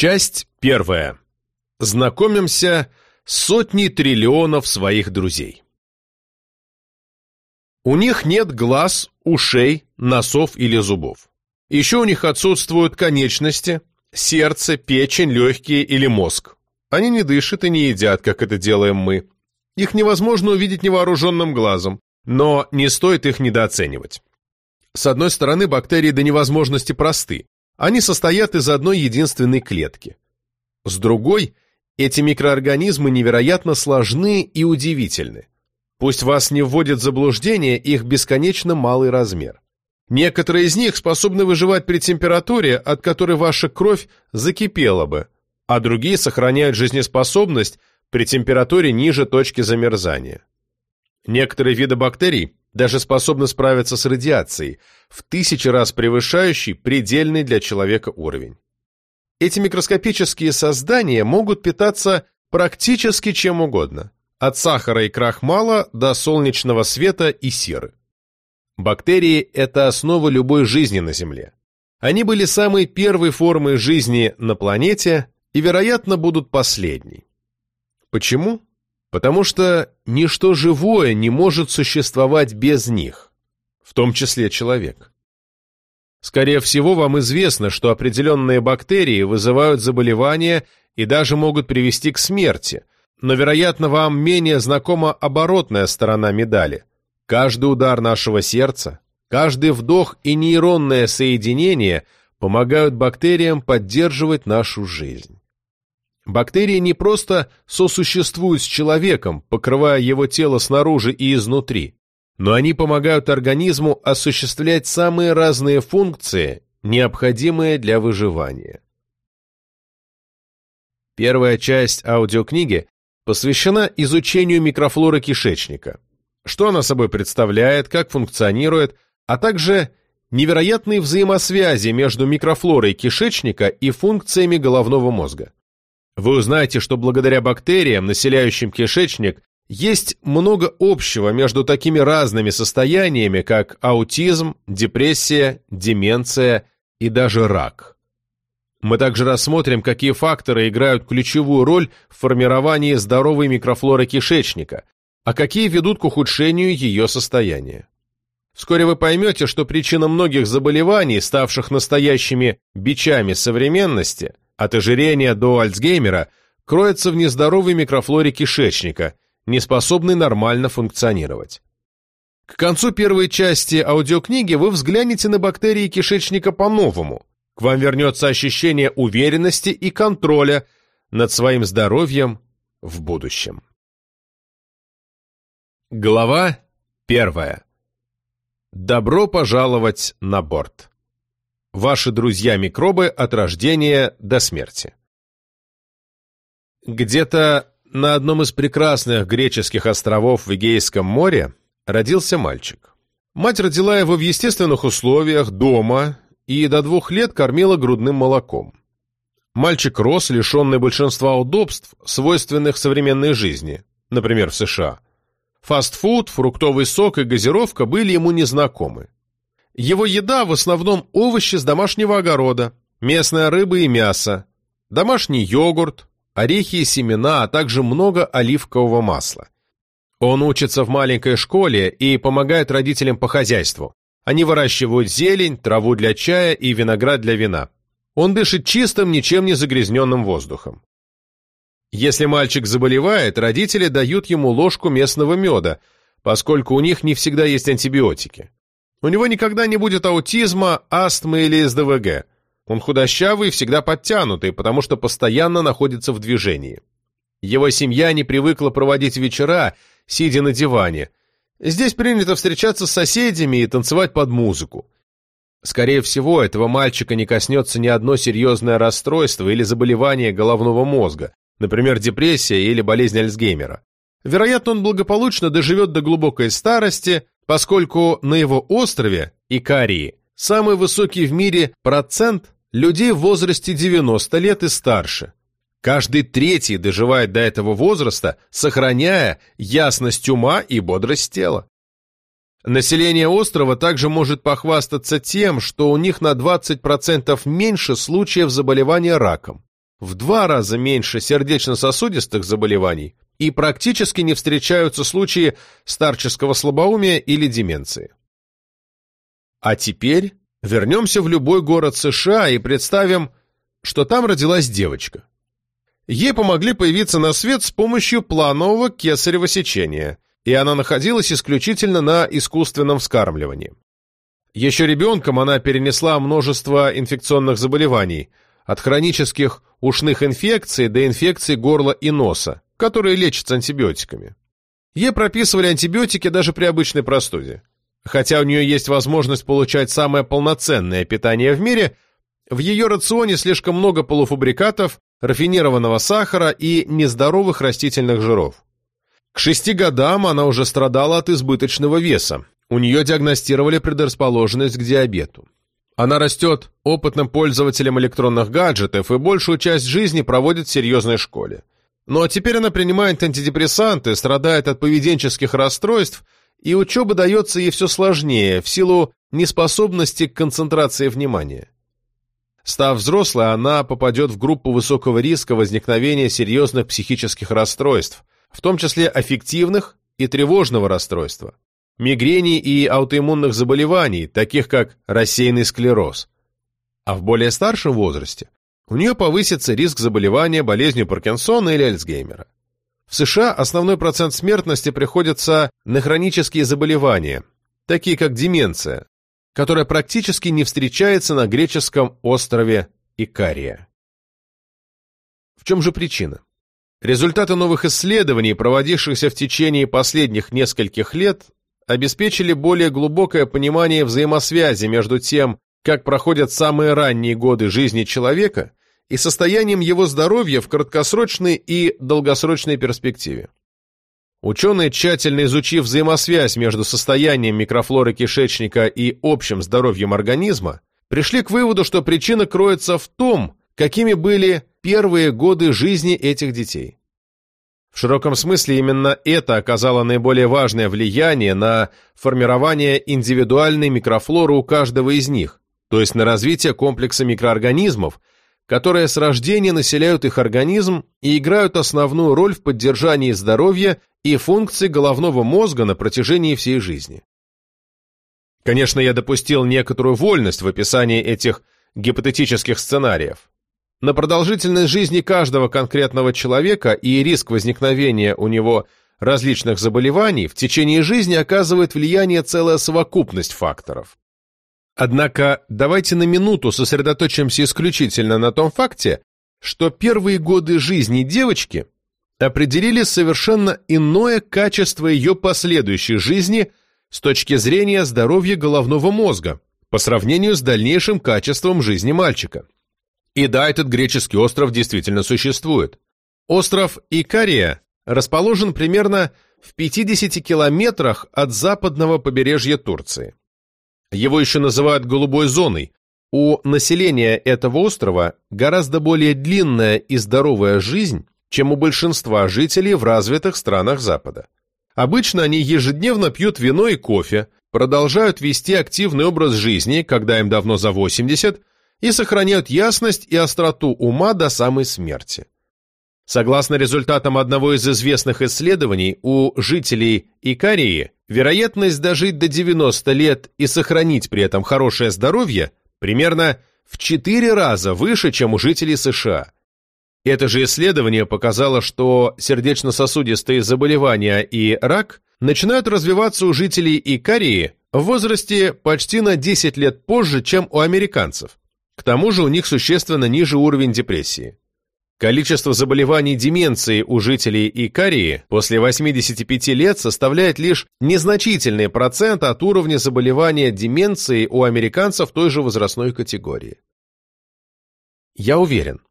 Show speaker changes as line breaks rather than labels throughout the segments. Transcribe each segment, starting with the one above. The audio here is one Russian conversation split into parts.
Часть первая. Знакомимся с сотней триллионов своих друзей. У них нет глаз, ушей, носов или зубов. Еще у них отсутствуют конечности, сердце, печень, легкие или мозг. Они не дышат и не едят, как это делаем мы. Их невозможно увидеть невооруженным глазом, но не стоит их недооценивать. С одной стороны, бактерии до невозможности просты. Они состоят из одной единственной клетки. С другой, эти микроорганизмы невероятно сложны и удивительны. Пусть вас не вводит в заблуждение их бесконечно малый размер. Некоторые из них способны выживать при температуре, от которой ваша кровь закипела бы, а другие сохраняют жизнеспособность при температуре ниже точки замерзания. Некоторые виды бактерий даже способны справиться с радиацией, в тысячи раз превышающей предельный для человека уровень. Эти микроскопические создания могут питаться практически чем угодно, от сахара и крахмала до солнечного света и серы. Бактерии – это основа любой жизни на Земле. Они были самой первой формой жизни на планете и, вероятно, будут последней. Почему? Потому что ничто живое не может существовать без них, в том числе человек. Скорее всего, вам известно, что определенные бактерии вызывают заболевания и даже могут привести к смерти, но, вероятно, вам менее знакома оборотная сторона медали – Каждый удар нашего сердца, каждый вдох и нейронное соединение помогают бактериям поддерживать нашу жизнь. Бактерии не просто сосуществуют с человеком, покрывая его тело снаружи и изнутри, но они помогают организму осуществлять самые разные функции, необходимые для выживания. Первая часть аудиокниги посвящена изучению микрофлоры кишечника что она собой представляет, как функционирует, а также невероятные взаимосвязи между микрофлорой кишечника и функциями головного мозга. Вы узнаете, что благодаря бактериям, населяющим кишечник, есть много общего между такими разными состояниями, как аутизм, депрессия, деменция и даже рак. Мы также рассмотрим, какие факторы играют ключевую роль в формировании здоровой микрофлоры кишечника, а какие ведут к ухудшению ее состояния. Вскоре вы поймете, что причина многих заболеваний, ставших настоящими бичами современности, от ожирения до Альцгеймера, кроется в нездоровой микрофлоре кишечника, не способной нормально функционировать. К концу первой части аудиокниги вы взглянете на бактерии кишечника по-новому. К вам вернется ощущение уверенности и контроля над своим здоровьем в будущем. Глава первая. Добро пожаловать на борт. Ваши друзья-микробы от рождения до смерти. Где-то на одном из прекрасных греческих островов в Эгейском море родился мальчик. Мать родила его в естественных условиях, дома, и до двух лет кормила грудным молоком. Мальчик рос, лишенный большинства удобств, свойственных современной жизни, например, в США – Фастфуд, фруктовый сок и газировка были ему незнакомы. Его еда в основном овощи с домашнего огорода, местная рыба и мясо, домашний йогурт, орехи и семена, а также много оливкового масла. Он учится в маленькой школе и помогает родителям по хозяйству. Они выращивают зелень, траву для чая и виноград для вина. Он дышит чистым, ничем не загрязненным воздухом. Если мальчик заболевает, родители дают ему ложку местного меда, поскольку у них не всегда есть антибиотики. У него никогда не будет аутизма, астмы или СДВГ. Он худощавый всегда подтянутый, потому что постоянно находится в движении. Его семья не привыкла проводить вечера, сидя на диване. Здесь принято встречаться с соседями и танцевать под музыку. Скорее всего, этого мальчика не коснется ни одно серьезное расстройство или заболевание головного мозга, например, депрессия или болезнь Альцгеймера. Вероятно, он благополучно доживет до глубокой старости, поскольку на его острове, Икарии, самый высокий в мире процент людей в возрасте 90 лет и старше. Каждый третий доживает до этого возраста, сохраняя ясность ума и бодрость тела. Население острова также может похвастаться тем, что у них на 20% меньше случаев заболевания раком. в два раза меньше сердечно-сосудистых заболеваний и практически не встречаются случаи старческого слабоумия или деменции. А теперь вернемся в любой город США и представим, что там родилась девочка. Ей помогли появиться на свет с помощью планового кесарево сечения, и она находилась исключительно на искусственном вскармливании. Еще ребенком она перенесла множество инфекционных заболеваний, от хронических ушных инфекций до инфекций горла и носа, которые лечатся антибиотиками. Ей прописывали антибиотики даже при обычной простуде. Хотя у нее есть возможность получать самое полноценное питание в мире, в ее рационе слишком много полуфабрикатов, рафинированного сахара и нездоровых растительных жиров. К шести годам она уже страдала от избыточного веса. У нее диагностировали предрасположенность к диабету. Она растет опытным пользователем электронных гаджетов и большую часть жизни проводит в серьезной школе. А теперь она принимает антидепрессанты, страдает от поведенческих расстройств, и учеба дается ей все сложнее в силу неспособности к концентрации внимания. Став взрослой, она попадет в группу высокого риска возникновения серьезных психических расстройств, в том числе аффективных и тревожного расстройства, мигрени и аутоиммунных заболеваний, таких как рассеянный склероз. А в более старшем возрасте у нее повысится риск заболевания болезнью Паркинсона или Альцгеймера. В США основной процент смертности приходится на хронические заболевания, такие как деменция, которая практически не встречается на греческом острове Икария. В чем же причина? Результаты новых исследований, проводившихся в течение последних нескольких лет, обеспечили более глубокое понимание взаимосвязи между тем, как проходят самые ранние годы жизни человека, и состоянием его здоровья в краткосрочной и долгосрочной перспективе. Ученые, тщательно изучив взаимосвязь между состоянием микрофлоры кишечника и общим здоровьем организма, пришли к выводу, что причина кроется в том, какими были первые годы жизни этих детей. В широком смысле именно это оказало наиболее важное влияние на формирование индивидуальной микрофлоры у каждого из них, то есть на развитие комплекса микроорганизмов, которые с рождения населяют их организм и играют основную роль в поддержании здоровья и функций головного мозга на протяжении всей жизни. Конечно, я допустил некоторую вольность в описании этих гипотетических сценариев. На продолжительность жизни каждого конкретного человека и риск возникновения у него различных заболеваний в течение жизни оказывает влияние целая совокупность факторов. Однако давайте на минуту сосредоточимся исключительно на том факте, что первые годы жизни девочки определили совершенно иное качество ее последующей жизни с точки зрения здоровья головного мозга по сравнению с дальнейшим качеством жизни мальчика. И да, этот греческий остров действительно существует. Остров Икария расположен примерно в 50 километрах от западного побережья Турции. Его еще называют «голубой зоной». У населения этого острова гораздо более длинная и здоровая жизнь, чем у большинства жителей в развитых странах Запада. Обычно они ежедневно пьют вино и кофе, продолжают вести активный образ жизни, когда им давно за 80, и сохраняют ясность и остроту ума до самой смерти. Согласно результатам одного из известных исследований, у жителей Икарии вероятность дожить до 90 лет и сохранить при этом хорошее здоровье примерно в 4 раза выше, чем у жителей США. Это же исследование показало, что сердечно-сосудистые заболевания и рак начинают развиваться у жителей Икарии в возрасте почти на 10 лет позже, чем у американцев. К тому же у них существенно ниже уровень депрессии. Количество заболеваний деменцией у жителей Икарии после 85 лет составляет лишь незначительный процент от уровня заболевания деменцией у американцев той же возрастной категории. Я уверен,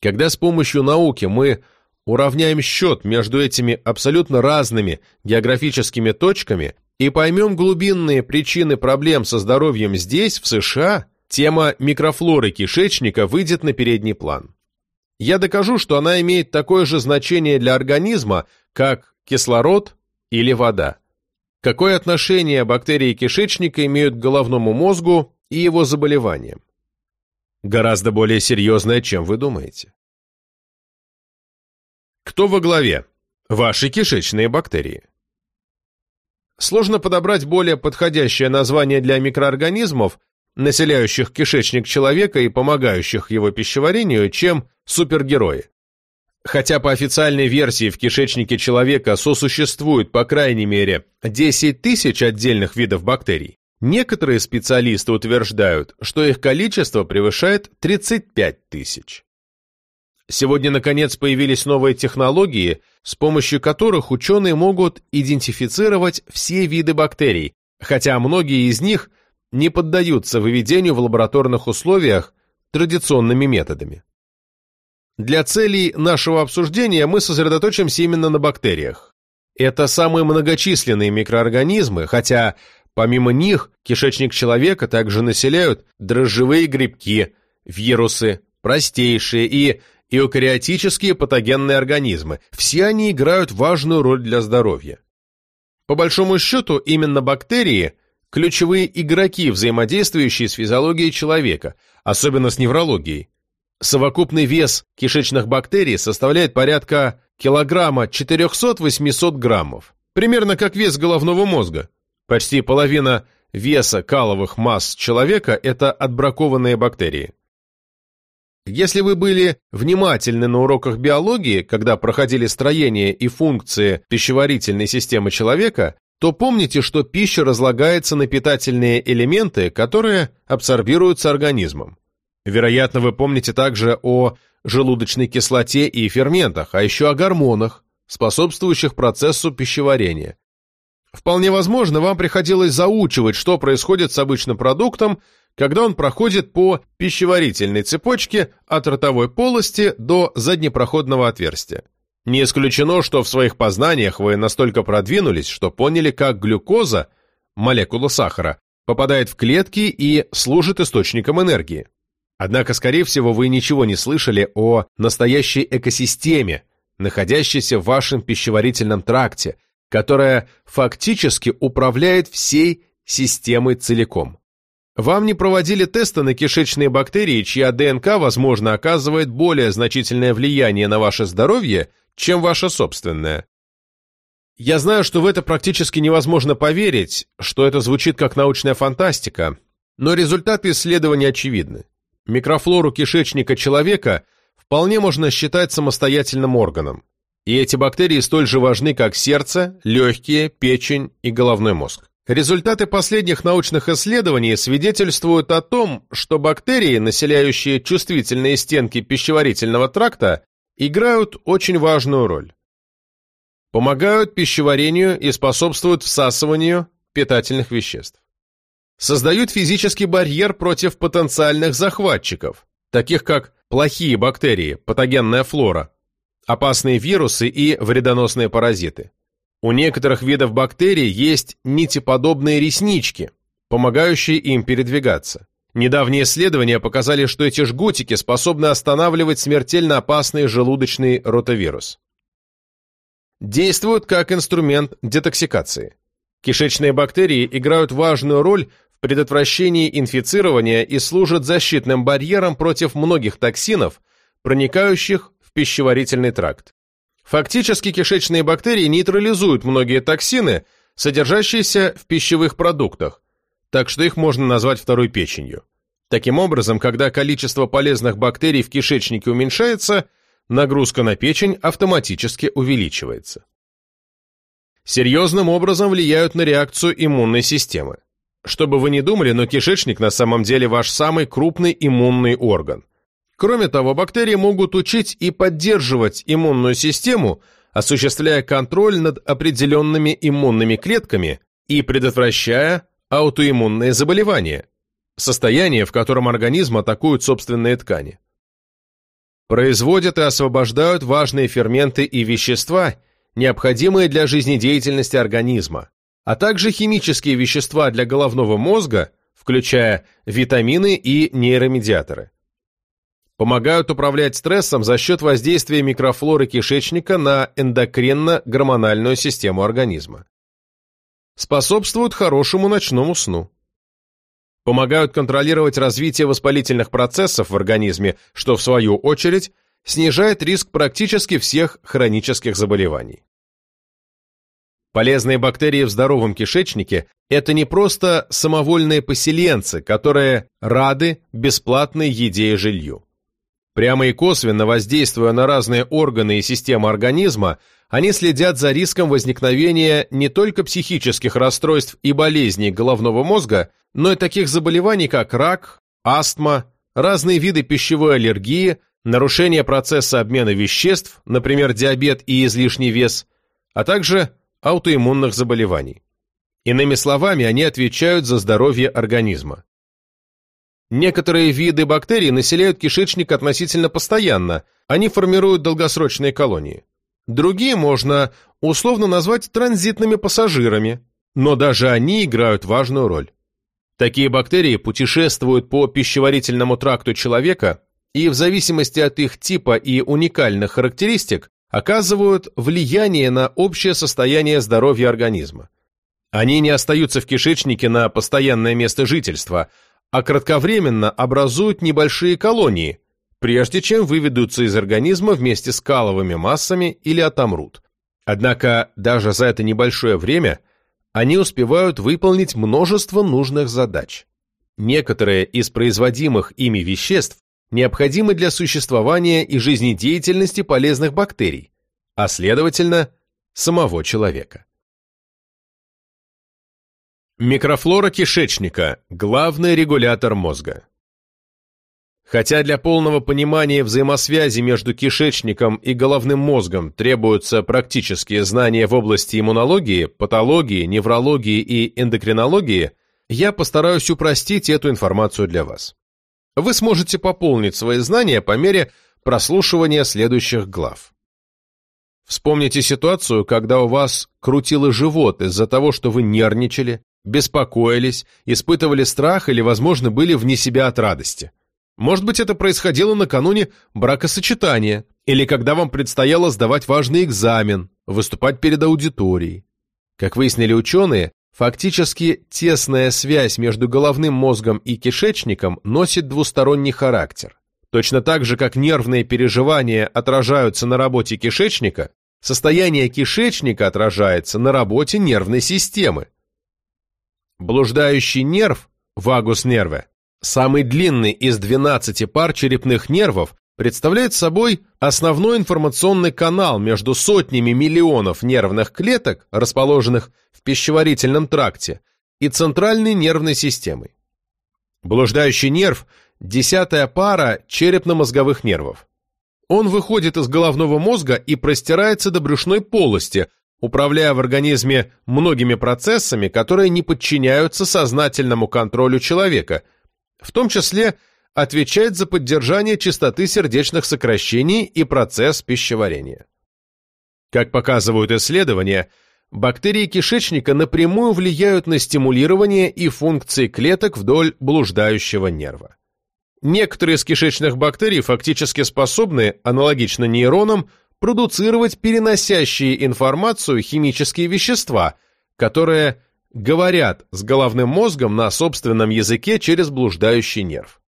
когда с помощью науки мы уравняем счет между этими абсолютно разными географическими точками и поймем глубинные причины проблем со здоровьем здесь, в США, тема микрофлоры кишечника выйдет на передний план я докажу, что она имеет такое же значение для организма, как кислород или вода. Какое отношение бактерии кишечника имеют к головному мозгу и его заболеваниям? Гораздо более серьезное, чем вы думаете. Кто во главе? Ваши кишечные бактерии. Сложно подобрать более подходящее название для микроорганизмов, населяющих кишечник человека и помогающих его пищеварению, чем супергерои. Хотя по официальной версии в кишечнике человека сосуществует по крайней мере 10 тысяч отдельных видов бактерий, некоторые специалисты утверждают, что их количество превышает 35 тысяч. Сегодня, наконец, появились новые технологии, с помощью которых ученые могут идентифицировать все виды бактерий, хотя многие из них не поддаются выведению в лабораторных условиях традиционными методами. Для целей нашего обсуждения мы сосредоточимся именно на бактериях. Это самые многочисленные микроорганизмы, хотя помимо них кишечник человека также населяют дрожжевые грибки, вирусы, простейшие и эукариотические патогенные организмы. Все они играют важную роль для здоровья. По большому счету, именно бактерии – ключевые игроки, взаимодействующие с физиологией человека, особенно с неврологией. Совокупный вес кишечных бактерий составляет порядка килограмма 400-800 граммов, примерно как вес головного мозга. Почти половина веса каловых масс человека – это отбракованные бактерии. Если вы были внимательны на уроках биологии, когда проходили строение и функции пищеварительной системы человека, то помните, что пища разлагается на питательные элементы, которые абсорбируются организмом. Вероятно, вы помните также о желудочной кислоте и ферментах, а еще о гормонах, способствующих процессу пищеварения. Вполне возможно, вам приходилось заучивать, что происходит с обычным продуктом, когда он проходит по пищеварительной цепочке от ротовой полости до заднепроходного отверстия. Не исключено, что в своих познаниях вы настолько продвинулись, что поняли, как глюкоза, молекула сахара, попадает в клетки и служит источником энергии. Однако, скорее всего, вы ничего не слышали о настоящей экосистеме, находящейся в вашем пищеварительном тракте, которая фактически управляет всей системой целиком. Вам не проводили тесты на кишечные бактерии, чья ДНК, возможно, оказывает более значительное влияние на ваше здоровье, чем ваше собственное. Я знаю, что в это практически невозможно поверить, что это звучит как научная фантастика, но результаты исследований очевидны. Микрофлору кишечника человека вполне можно считать самостоятельным органом. И эти бактерии столь же важны, как сердце, легкие, печень и головной мозг. Результаты последних научных исследований свидетельствуют о том, что бактерии, населяющие чувствительные стенки пищеварительного тракта, играют очень важную роль. Помогают пищеварению и способствуют всасыванию питательных веществ создают физический барьер против потенциальных захватчиков, таких как плохие бактерии, патогенная флора, опасные вирусы и вредоносные паразиты. У некоторых видов бактерий есть нитеподобные реснички, помогающие им передвигаться. Недавние исследования показали, что эти жгутики способны останавливать смертельно опасный желудочный ротавирус. Действуют как инструмент детоксикации. Кишечные бактерии играют важную роль предотвращении инфицирования и служит защитным барьером против многих токсинов, проникающих в пищеварительный тракт. Фактически кишечные бактерии нейтрализуют многие токсины, содержащиеся в пищевых продуктах, так что их можно назвать второй печенью. Таким образом, когда количество полезных бактерий в кишечнике уменьшается, нагрузка на печень автоматически увеличивается. Серьезным образом влияют на реакцию иммунной системы. Что бы вы ни думали, но кишечник на самом деле ваш самый крупный иммунный орган. Кроме того, бактерии могут учить и поддерживать иммунную систему, осуществляя контроль над определенными иммунными клетками и предотвращая аутоиммунные заболевания, состояние, в котором организм атакует собственные ткани. Производят и освобождают важные ферменты и вещества, необходимые для жизнедеятельности организма, а также химические вещества для головного мозга, включая витамины и нейромедиаторы. Помогают управлять стрессом за счет воздействия микрофлоры кишечника на эндокринно-гормональную систему организма. Способствуют хорошему ночному сну. Помогают контролировать развитие воспалительных процессов в организме, что в свою очередь снижает риск практически всех хронических заболеваний. Полезные бактерии в здоровом кишечнике – это не просто самовольные поселенцы, которые рады бесплатной еде и жилью. Прямо и косвенно воздействуя на разные органы и системы организма, они следят за риском возникновения не только психических расстройств и болезней головного мозга, но и таких заболеваний, как рак, астма, разные виды пищевой аллергии, нарушение процесса обмена веществ, например, диабет и излишний вес, а также аутоиммунных заболеваний. Иными словами, они отвечают за здоровье организма. Некоторые виды бактерий населяют кишечник относительно постоянно, они формируют долгосрочные колонии. Другие можно условно назвать транзитными пассажирами, но даже они играют важную роль. Такие бактерии путешествуют по пищеварительному тракту человека и в зависимости от их типа и уникальных характеристик оказывают влияние на общее состояние здоровья организма. Они не остаются в кишечнике на постоянное место жительства, а кратковременно образуют небольшие колонии, прежде чем выведутся из организма вместе с каловыми массами или отомрут. Однако даже за это небольшое время они успевают выполнить множество нужных задач. Некоторые из производимых ими веществ необходимы для существования и жизнедеятельности полезных бактерий, а следовательно, самого человека. Микрофлора кишечника – главный регулятор мозга. Хотя для полного понимания взаимосвязи между кишечником и головным мозгом требуются практические знания в области иммунологии, патологии, неврологии и эндокринологии, я постараюсь упростить эту информацию для вас. Вы сможете пополнить свои знания по мере прослушивания следующих глав. Вспомните ситуацию, когда у вас крутило живот из-за того, что вы нервничали, беспокоились, испытывали страх или, возможно, были вне себя от радости. Может быть, это происходило накануне бракосочетания или когда вам предстояло сдавать важный экзамен, выступать перед аудиторией. Как выяснили ученые, фактически тесная связь между головным мозгом и кишечником носит двусторонний характер. Точно так же, как нервные переживания отражаются на работе кишечника, состояние кишечника отражается на работе нервной системы. Блуждающий нерв, вагус нерве, самый длинный из 12 пар черепных нервов, представляет собой основной информационный канал между сотнями миллионов нервных клеток, расположенных в пищеварительном тракте, и центральной нервной системой. Блуждающий нерв – десятая пара черепно-мозговых нервов. Он выходит из головного мозга и простирается до брюшной полости, управляя в организме многими процессами, которые не подчиняются сознательному контролю человека, в том числе отвечает за поддержание частоты сердечных сокращений и процесс пищеварения. Как показывают исследования, бактерии кишечника напрямую влияют на стимулирование и функции клеток вдоль блуждающего нерва. Некоторые из кишечных бактерий фактически способны, аналогично нейронам, продуцировать переносящие информацию химические вещества, которые говорят с головным мозгом на собственном языке через блуждающий нерв.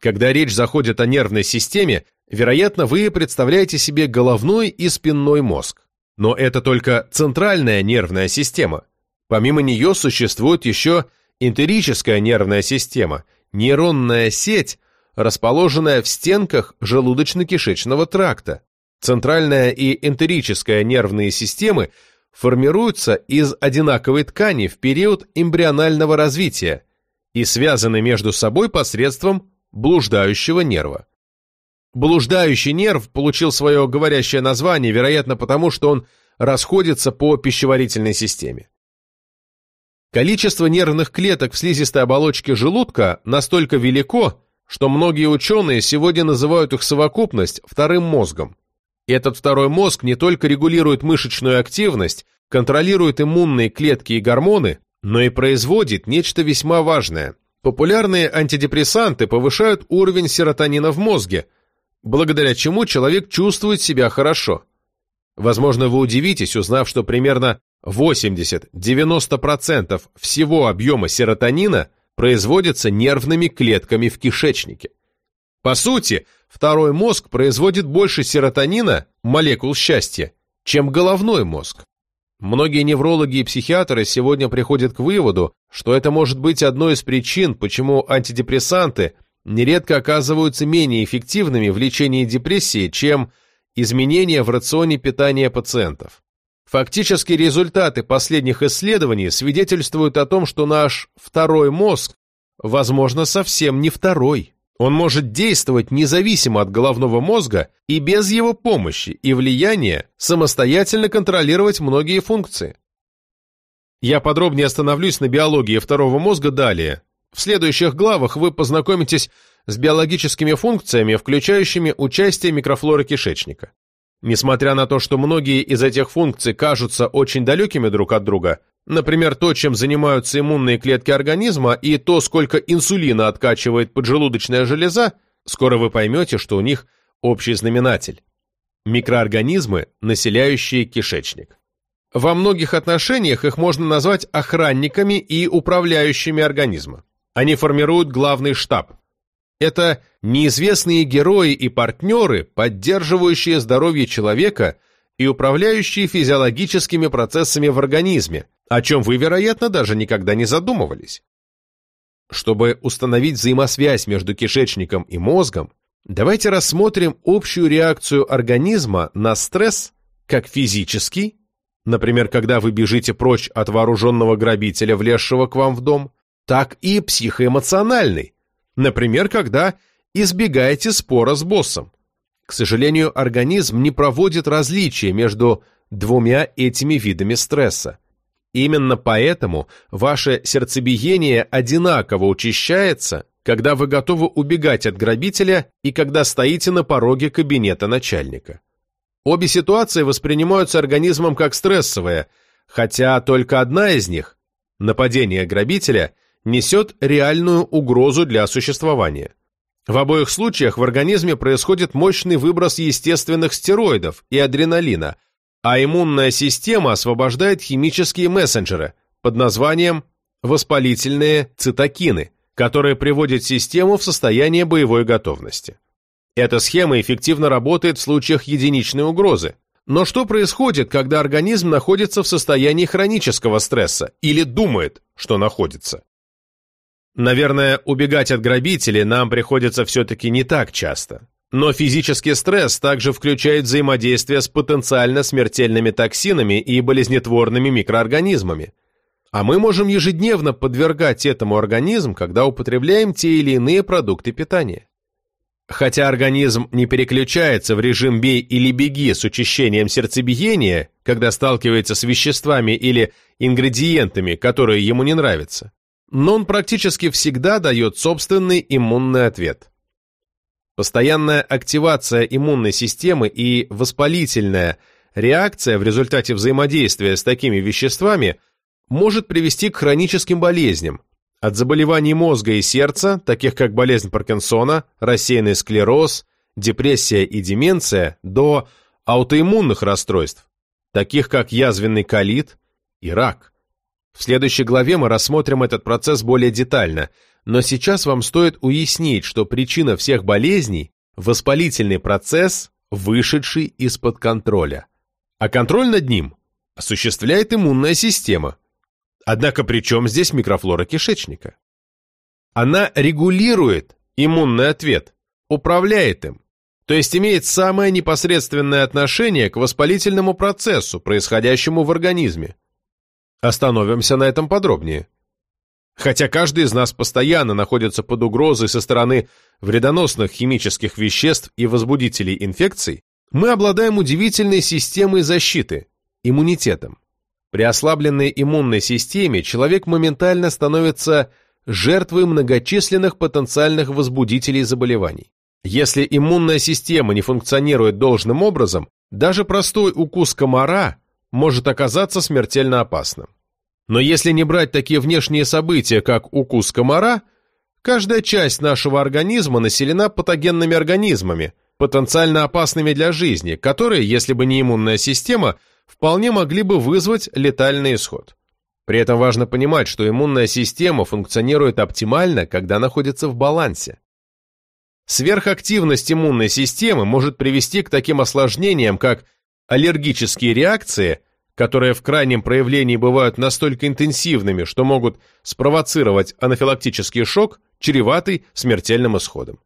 Когда речь заходит о нервной системе, вероятно, вы представляете себе головной и спинной мозг. Но это только центральная нервная система. Помимо нее существует еще энтерическая нервная система, нейронная сеть, расположенная в стенках желудочно-кишечного тракта. Центральная и энтерическая нервные системы формируются из одинаковой ткани в период эмбрионального развития и связаны между собой посредством блуждающего нерва. Блуждающий нерв получил свое говорящее название, вероятно, потому что он расходится по пищеварительной системе. Количество нервных клеток в слизистой оболочке желудка настолько велико, что многие ученые сегодня называют их совокупность вторым мозгом. Этот второй мозг не только регулирует мышечную активность, контролирует иммунные клетки и гормоны, но и производит нечто весьма важное. Популярные антидепрессанты повышают уровень серотонина в мозге, благодаря чему человек чувствует себя хорошо. Возможно, вы удивитесь, узнав, что примерно 80-90% всего объема серотонина производится нервными клетками в кишечнике. По сути, второй мозг производит больше серотонина, молекул счастья, чем головной мозг. Многие неврологи и психиатры сегодня приходят к выводу, что это может быть одной из причин, почему антидепрессанты нередко оказываются менее эффективными в лечении депрессии, чем изменения в рационе питания пациентов. Фактически результаты последних исследований свидетельствуют о том, что наш второй мозг, возможно, совсем не второй. Он может действовать независимо от головного мозга и без его помощи и влияния самостоятельно контролировать многие функции. Я подробнее остановлюсь на биологии второго мозга далее. В следующих главах вы познакомитесь с биологическими функциями, включающими участие микрофлоры кишечника. Несмотря на то, что многие из этих функций кажутся очень далекими друг от друга, Например, то, чем занимаются иммунные клетки организма, и то, сколько инсулина откачивает поджелудочная железа, скоро вы поймете, что у них общий знаменатель. Микроорганизмы, населяющие кишечник. Во многих отношениях их можно назвать охранниками и управляющими организма. Они формируют главный штаб. Это неизвестные герои и партнеры, поддерживающие здоровье человека и управляющие физиологическими процессами в организме, о чем вы, вероятно, даже никогда не задумывались. Чтобы установить взаимосвязь между кишечником и мозгом, давайте рассмотрим общую реакцию организма на стресс как физический, например, когда вы бежите прочь от вооруженного грабителя, влезшего к вам в дом, так и психоэмоциональный, например, когда избегаете спора с боссом. К сожалению, организм не проводит различия между двумя этими видами стресса. Именно поэтому ваше сердцебиение одинаково учащается, когда вы готовы убегать от грабителя и когда стоите на пороге кабинета начальника. Обе ситуации воспринимаются организмом как стрессовые, хотя только одна из них, нападение грабителя, несет реальную угрозу для существования. В обоих случаях в организме происходит мощный выброс естественных стероидов и адреналина – а иммунная система освобождает химические мессенджеры под названием воспалительные цитокины, которые приводят систему в состояние боевой готовности. Эта схема эффективно работает в случаях единичной угрозы. Но что происходит, когда организм находится в состоянии хронического стресса или думает, что находится? Наверное, убегать от грабителей нам приходится все-таки не так часто. Но физический стресс также включает взаимодействие с потенциально смертельными токсинами и болезнетворными микроорганизмами. А мы можем ежедневно подвергать этому организм, когда употребляем те или иные продукты питания. Хотя организм не переключается в режим «бей или беги» с учащением сердцебиения, когда сталкивается с веществами или ингредиентами, которые ему не нравятся, но он практически всегда дает собственный иммунный ответ – Постоянная активация иммунной системы и воспалительная реакция в результате взаимодействия с такими веществами может привести к хроническим болезням, от заболеваний мозга и сердца, таких как болезнь Паркинсона, рассеянный склероз, депрессия и деменция, до аутоиммунных расстройств, таких как язвенный колит и рак. В следующей главе мы рассмотрим этот процесс более детально – но сейчас вам стоит уяснить, что причина всех болезней – воспалительный процесс, вышедший из-под контроля. А контроль над ним осуществляет иммунная система. Однако при чем здесь микрофлора кишечника? Она регулирует иммунный ответ, управляет им, то есть имеет самое непосредственное отношение к воспалительному процессу, происходящему в организме. Остановимся на этом подробнее. Хотя каждый из нас постоянно находится под угрозой со стороны вредоносных химических веществ и возбудителей инфекций, мы обладаем удивительной системой защиты – иммунитетом. При ослабленной иммунной системе человек моментально становится жертвой многочисленных потенциальных возбудителей заболеваний. Если иммунная система не функционирует должным образом, даже простой укус комара может оказаться смертельно опасным. Но если не брать такие внешние события, как укус комара, каждая часть нашего организма населена патогенными организмами, потенциально опасными для жизни, которые, если бы не иммунная система, вполне могли бы вызвать летальный исход. При этом важно понимать, что иммунная система функционирует оптимально, когда находится в балансе. Сверхактивность иммунной системы может привести к таким осложнениям, как аллергические реакции, которые в крайнем проявлении бывают настолько интенсивными, что могут спровоцировать анафилактический шок, чреватый смертельным исходом.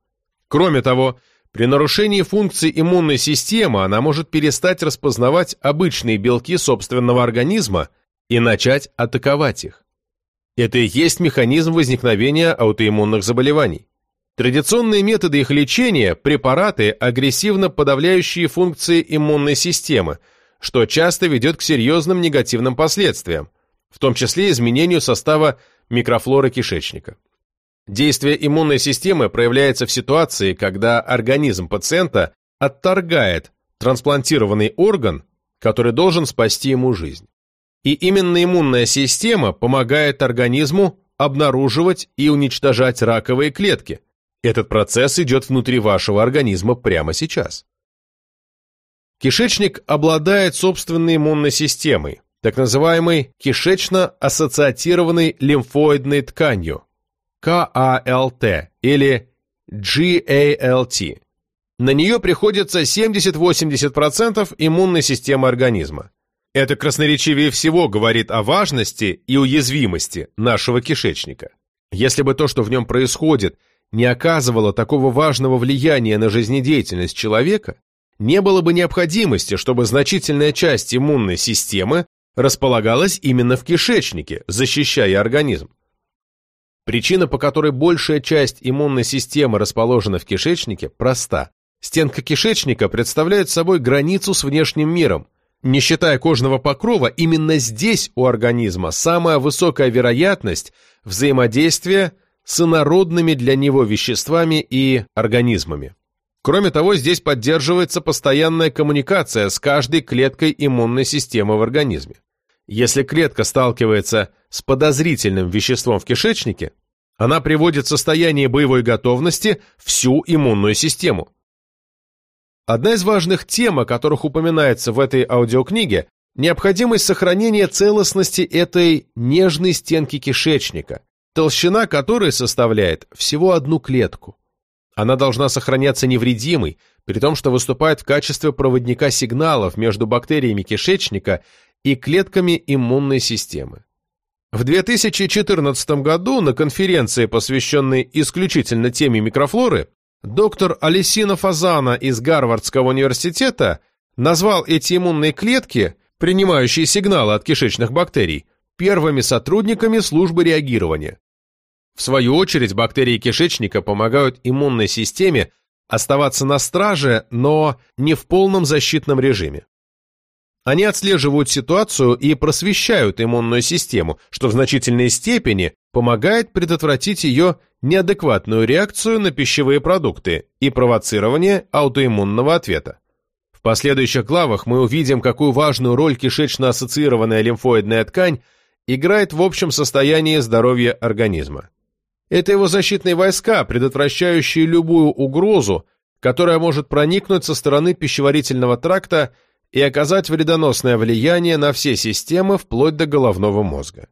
Кроме того, при нарушении функций иммунной системы она может перестать распознавать обычные белки собственного организма и начать атаковать их. Это и есть механизм возникновения аутоиммунных заболеваний. Традиционные методы их лечения – препараты, агрессивно подавляющие функции иммунной системы, что часто ведет к серьезным негативным последствиям, в том числе изменению состава микрофлоры кишечника. Действие иммунной системы проявляется в ситуации, когда организм пациента отторгает трансплантированный орган, который должен спасти ему жизнь. И именно иммунная система помогает организму обнаруживать и уничтожать раковые клетки – этот процесс идет внутри вашего организма прямо сейчас. Кишечник обладает собственной иммунной системой, так называемой кишечно-ассоциатированной лимфоидной тканью, КАЛТ или GALT. На нее приходится 70-80% иммунной системы организма. Это красноречивее всего говорит о важности и уязвимости нашего кишечника. Если бы то, что в нем происходит – не оказывало такого важного влияния на жизнедеятельность человека, не было бы необходимости, чтобы значительная часть иммунной системы располагалась именно в кишечнике, защищая организм. Причина, по которой большая часть иммунной системы расположена в кишечнике, проста. Стенка кишечника представляет собой границу с внешним миром. Не считая кожного покрова, именно здесь у организма самая высокая вероятность взаимодействия с инородными для него веществами и организмами. Кроме того, здесь поддерживается постоянная коммуникация с каждой клеткой иммунной системы в организме. Если клетка сталкивается с подозрительным веществом в кишечнике, она приводит в состояние боевой готовности всю иммунную систему. Одна из важных тем, о которых упоминается в этой аудиокниге, необходимость сохранения целостности этой нежной стенки кишечника, толщина которой составляет всего одну клетку. Она должна сохраняться невредимой, при том, что выступает в качестве проводника сигналов между бактериями кишечника и клетками иммунной системы. В 2014 году на конференции, посвященной исключительно теме микрофлоры, доктор Алисина Фазана из Гарвардского университета назвал эти иммунные клетки, принимающие сигналы от кишечных бактерий, первыми сотрудниками службы реагирования. В свою очередь, бактерии кишечника помогают иммунной системе оставаться на страже, но не в полном защитном режиме. Они отслеживают ситуацию и просвещают иммунную систему, что в значительной степени помогает предотвратить ее неадекватную реакцию на пищевые продукты и провоцирование аутоиммунного ответа. В последующих главах мы увидим, какую важную роль кишечно-ассоциированная лимфоидная ткань играет в общем состоянии здоровья организма. Это его защитные войска, предотвращающие любую угрозу, которая может проникнуть со стороны пищеварительного тракта и оказать вредоносное влияние на все системы вплоть до головного мозга.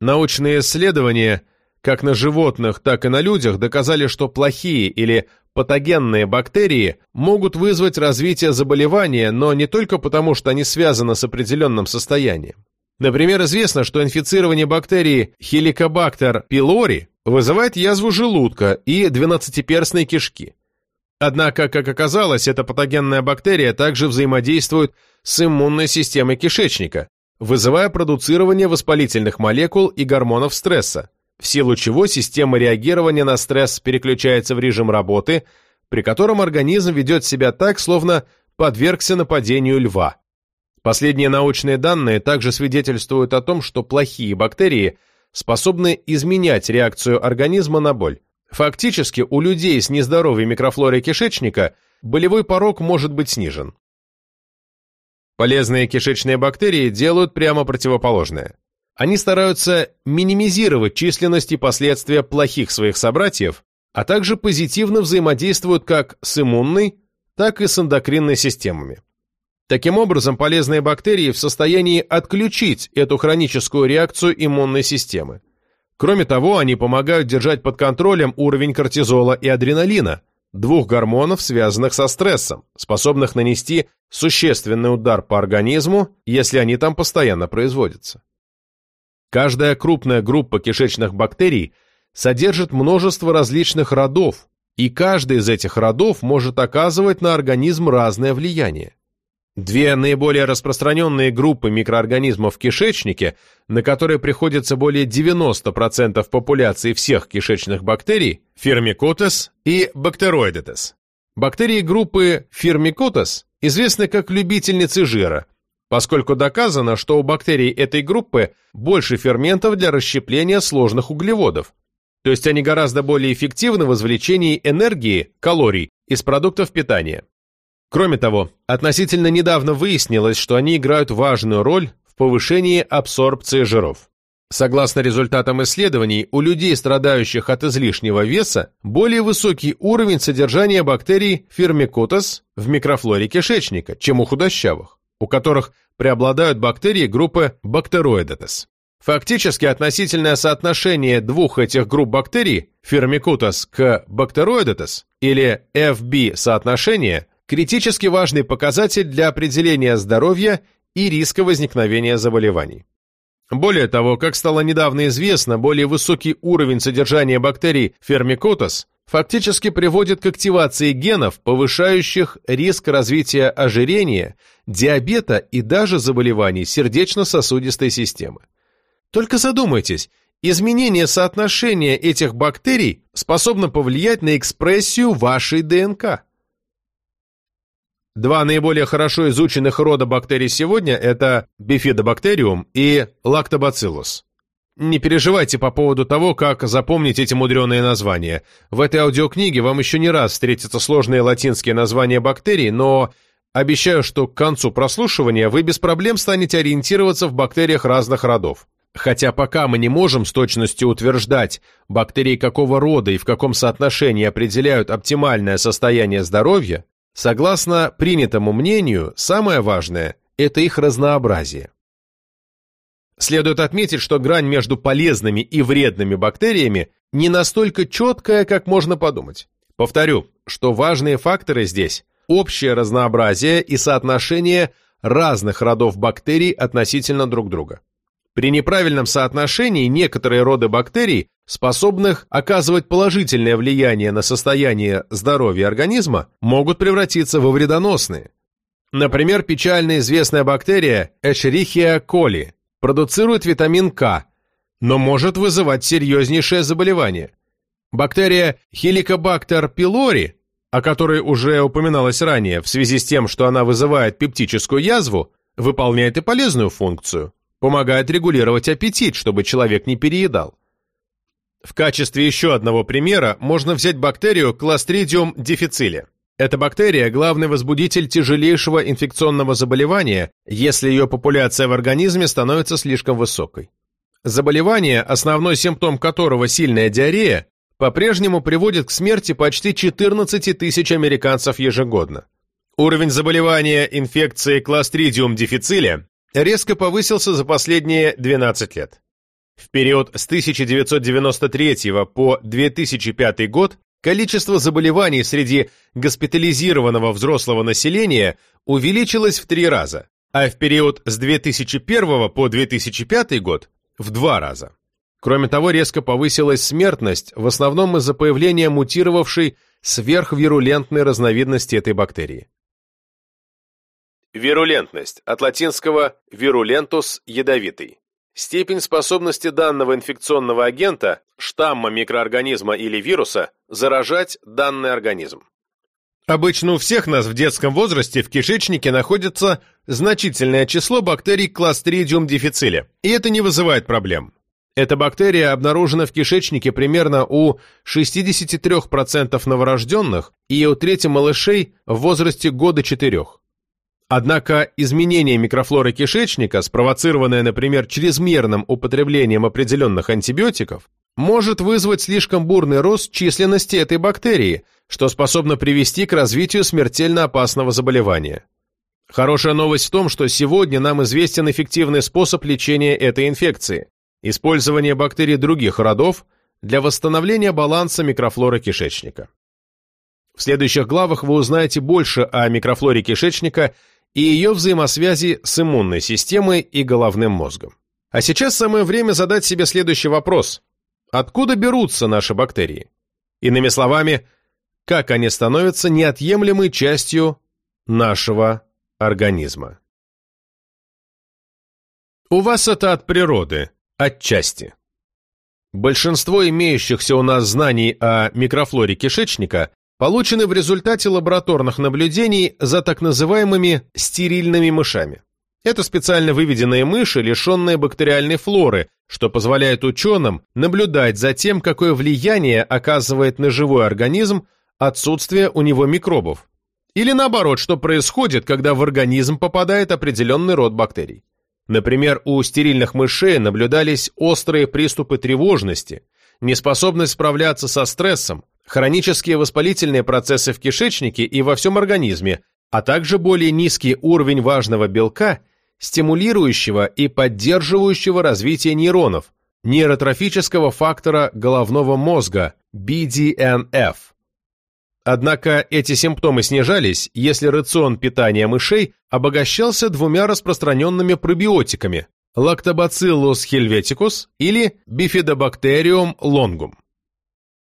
Научные исследования как на животных, так и на людях доказали, что плохие или патогенные бактерии могут вызвать развитие заболевания, но не только потому, что они связаны с определенным состоянием. Например, известно, что инфицирование бактерии Helicobacter pylori вызывает язву желудка и двенадцатиперстной кишки. Однако, как оказалось, эта патогенная бактерия также взаимодействует с иммунной системой кишечника, вызывая продуцирование воспалительных молекул и гормонов стресса, в силу чего система реагирования на стресс переключается в режим работы, при котором организм ведет себя так, словно подвергся нападению льва. Последние научные данные также свидетельствуют о том, что плохие бактерии способны изменять реакцию организма на боль. Фактически, у людей с нездоровой микрофлорой кишечника болевой порог может быть снижен. Полезные кишечные бактерии делают прямо противоположное. Они стараются минимизировать численность и последствия плохих своих собратьев, а также позитивно взаимодействуют как с иммунной, так и с эндокринной системами. Таким образом, полезные бактерии в состоянии отключить эту хроническую реакцию иммунной системы. Кроме того, они помогают держать под контролем уровень кортизола и адреналина, двух гормонов, связанных со стрессом, способных нанести существенный удар по организму, если они там постоянно производятся. Каждая крупная группа кишечных бактерий содержит множество различных родов, и каждый из этих родов может оказывать на организм разное влияние. Две наиболее распространенные группы микроорганизмов в кишечнике, на которые приходится более 90% популяции всех кишечных бактерий, Firmicutes и Bacteroidetes. Бактерии группы Firmicutes известны как любительницы жира, поскольку доказано, что у бактерий этой группы больше ферментов для расщепления сложных углеводов, то есть они гораздо более эффективны в извлечении энергии, калорий, из продуктов питания. Кроме того, относительно недавно выяснилось, что они играют важную роль в повышении абсорбции жиров. Согласно результатам исследований, у людей, страдающих от излишнего веса, более высокий уровень содержания бактерий Firmicutes в микрофлоре кишечника, чем у худощавых, у которых преобладают бактерии группы Bacteroidetes. Фактически относительное соотношение двух этих групп бактерий, Firmicutes к Bacteroidetes, или FB соотношение, критически важный показатель для определения здоровья и риска возникновения заболеваний. Более того, как стало недавно известно, более высокий уровень содержания бактерий Firmicutes фактически приводит к активации генов, повышающих риск развития ожирения, диабета и даже заболеваний сердечно-сосудистой системы. Только задумайтесь, изменение соотношения этих бактерий способно повлиять на экспрессию вашей ДНК. Два наиболее хорошо изученных рода бактерий сегодня – это бифидобактериум и лактобациллус. Не переживайте по поводу того, как запомнить эти мудреные названия. В этой аудиокниге вам еще не раз встретятся сложные латинские названия бактерий, но обещаю, что к концу прослушивания вы без проблем станете ориентироваться в бактериях разных родов. Хотя пока мы не можем с точностью утверждать, бактерии какого рода и в каком соотношении определяют оптимальное состояние здоровья, Согласно принятому мнению, самое важное – это их разнообразие. Следует отметить, что грань между полезными и вредными бактериями не настолько четкая, как можно подумать. Повторю, что важные факторы здесь – общее разнообразие и соотношение разных родов бактерий относительно друг друга. При неправильном соотношении некоторые роды бактерий, способных оказывать положительное влияние на состояние здоровья организма, могут превратиться во вредоносные. Например, печально известная бактерия Escherichia coli продуцирует витамин К, но может вызывать серьезнейшее заболевание. Бактерия Helicobacter pylori, о которой уже упоминалось ранее в связи с тем, что она вызывает пептическую язву, выполняет и полезную функцию помогает регулировать аппетит, чтобы человек не переедал. В качестве еще одного примера можно взять бактерию Clostridium difficile. Эта бактерия – главный возбудитель тяжелейшего инфекционного заболевания, если ее популяция в организме становится слишком высокой. Заболевание, основной симптом которого сильная диарея, по-прежнему приводит к смерти почти 14 тысяч американцев ежегодно. Уровень заболевания инфекцией Clostridium difficile резко повысился за последние 12 лет. В период с 1993 по 2005 год количество заболеваний среди госпитализированного взрослого населения увеличилось в три раза, а в период с 2001 по 2005 год в два раза. Кроме того, резко повысилась смертность, в основном из-за появления мутировавшей сверхвирулентной разновидности этой бактерии. Вирулентность, от латинского virulentus – ядовитый. Степень способности данного инфекционного агента, штамма микроорганизма или вируса, заражать данный организм. Обычно у всех нас в детском возрасте в кишечнике находится значительное число бактерий Clostridium difficile, и это не вызывает проблем. Эта бактерия обнаружена в кишечнике примерно у 63% новорожденных и у трети малышей в возрасте года 4. Однако изменение микрофлоры кишечника, спровоцированное, например, чрезмерным употреблением определенных антибиотиков, может вызвать слишком бурный рост численности этой бактерии, что способно привести к развитию смертельно опасного заболевания. Хорошая новость в том, что сегодня нам известен эффективный способ лечения этой инфекции. использование бактерий других родов для восстановления баланса микрофлоры кишечника. В следующих главах вы узнаете больше о микрофлоре кишечника и ее взаимосвязи с иммунной системой и головным мозгом. А сейчас самое время задать себе следующий вопрос. Откуда берутся наши бактерии? Иными словами, как они становятся неотъемлемой частью нашего организма? У вас это от природы, отчасти. Большинство имеющихся у нас знаний о микрофлоре кишечника получены в результате лабораторных наблюдений за так называемыми стерильными мышами. Это специально выведенные мыши, лишенные бактериальной флоры, что позволяет ученым наблюдать за тем, какое влияние оказывает на живой организм отсутствие у него микробов. Или наоборот, что происходит, когда в организм попадает определенный род бактерий. Например, у стерильных мышей наблюдались острые приступы тревожности, неспособность справляться со стрессом, хронические воспалительные процессы в кишечнике и во всем организме, а также более низкий уровень важного белка, стимулирующего и поддерживающего развитие нейронов, нейротрофического фактора головного мозга, BDNF. Однако эти симптомы снижались, если рацион питания мышей обогащался двумя распространенными пробиотиками – Lactobacillus helveticus или Bifidobacterium longum.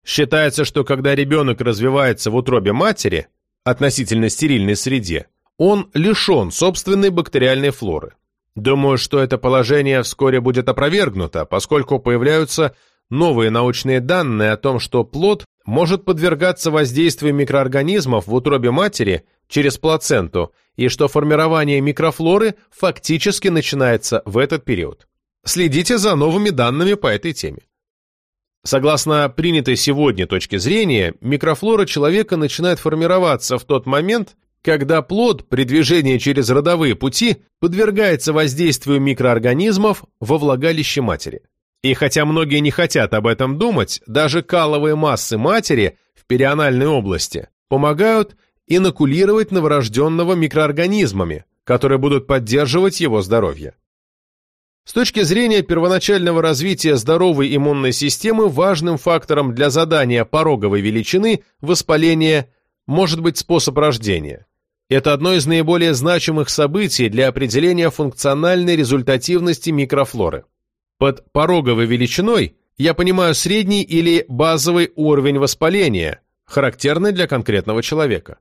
Считается, что когда ребенок развивается в утробе матери, относительно стерильной среде, он лишен собственной бактериальной флоры. Думаю, что это положение вскоре будет опровергнуто, поскольку появляются новые научные данные о том, что плод может подвергаться воздействию микроорганизмов в утробе матери через плаценту и что формирование микрофлоры фактически начинается в этот период. Следите за новыми данными по этой теме. Согласно принятой сегодня точке зрения, микрофлора человека начинает формироваться в тот момент, когда плод при движении через родовые пути подвергается воздействию микроорганизмов во влагалище матери. И хотя многие не хотят об этом думать, даже каловые массы матери в перианальной области помогают инокулировать новорожденного микроорганизмами, которые будут поддерживать его здоровье. С точки зрения первоначального развития здоровой иммунной системы важным фактором для задания пороговой величины воспаления может быть способ рождения. Это одно из наиболее значимых событий для определения функциональной результативности микрофлоры. Под пороговой величиной я понимаю средний или базовый уровень воспаления, характерный для конкретного человека.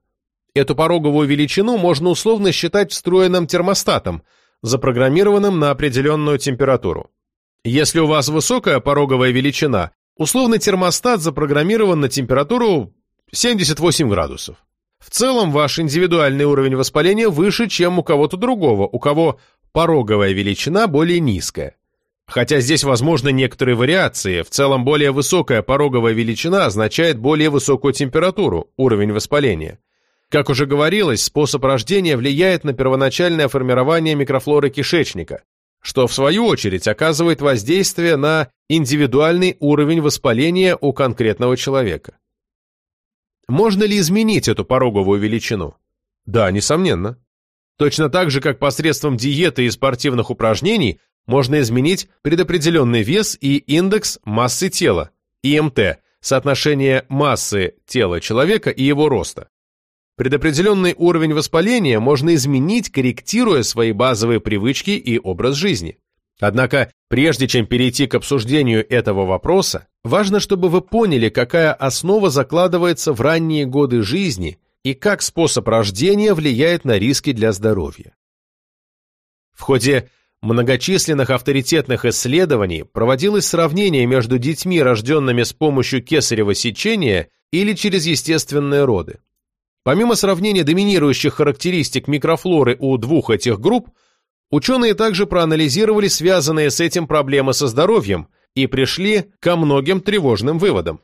Эту пороговую величину можно условно считать встроенным термостатом, запрограммированным на определенную температуру. Если у вас высокая пороговая величина, условный термостат запрограммирован на температуру 78 градусов. В целом ваш индивидуальный уровень воспаления выше, чем у кого-то другого, у кого пороговая величина более низкая. Хотя здесь возможны некоторые вариации, в целом более высокая пороговая величина означает более высокую температуру, уровень воспаления. Как уже говорилось, способ рождения влияет на первоначальное формирование микрофлоры кишечника, что в свою очередь оказывает воздействие на индивидуальный уровень воспаления у конкретного человека. Можно ли изменить эту пороговую величину? Да, несомненно. Точно так же, как посредством диеты и спортивных упражнений можно изменить предопределенный вес и индекс массы тела, ИМТ, соотношение массы тела человека и его роста. Предопределенный уровень воспаления можно изменить, корректируя свои базовые привычки и образ жизни. Однако, прежде чем перейти к обсуждению этого вопроса, важно, чтобы вы поняли, какая основа закладывается в ранние годы жизни и как способ рождения влияет на риски для здоровья. В ходе многочисленных авторитетных исследований проводилось сравнение между детьми, рожденными с помощью кесарево сечения или через естественные роды. Помимо сравнения доминирующих характеристик микрофлоры у двух этих групп, ученые также проанализировали связанные с этим проблемы со здоровьем и пришли ко многим тревожным выводам.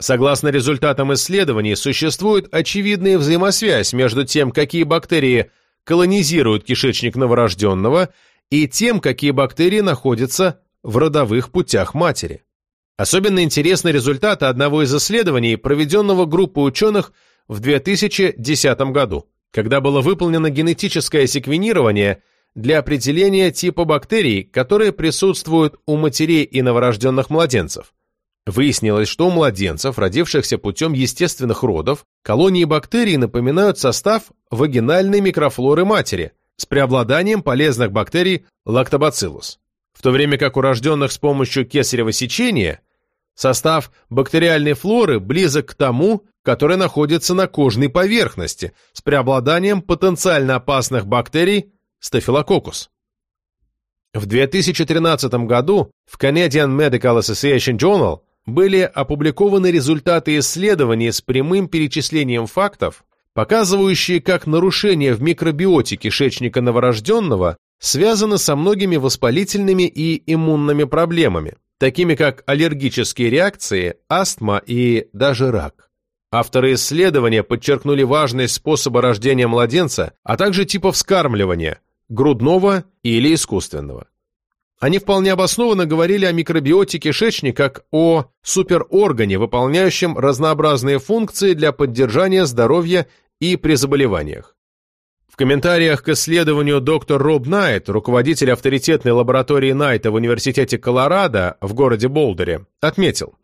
Согласно результатам исследований, существует очевидная взаимосвязь между тем, какие бактерии колонизируют кишечник новорожденного и тем, какие бактерии находятся в родовых путях матери. Особенно интересны результаты одного из исследований, проведенного группой ученых в 2010 году, когда было выполнено генетическое секвенирование для определения типа бактерий, которые присутствуют у матерей и новорожденных младенцев. Выяснилось, что у младенцев, родившихся путем естественных родов, колонии бактерий напоминают состав вагинальной микрофлоры матери с преобладанием полезных бактерий лактобациллус, в то время как у рожденных с помощью кесарево сечения состав бактериальной флоры близок к тому, который находится на кожной поверхности с преобладанием потенциально опасных бактерий стафилококус. В 2013 году в Canadian Medical Association Journal были опубликованы результаты исследований с прямым перечислением фактов, показывающие, как нарушения в микробиоте кишечника новорожденного связаны со многими воспалительными и иммунными проблемами, такими как аллергические реакции, астма и даже рак. Авторы исследования подчеркнули важность способа рождения младенца, а также типа вскармливания – грудного или искусственного. Они вполне обоснованно говорили о микробиоте кишечника как о супероргане, выполняющем разнообразные функции для поддержания здоровья и при заболеваниях. В комментариях к исследованию доктор Роб Найт, руководитель авторитетной лаборатории Найта в Университете Колорадо в городе Болдере, отметил,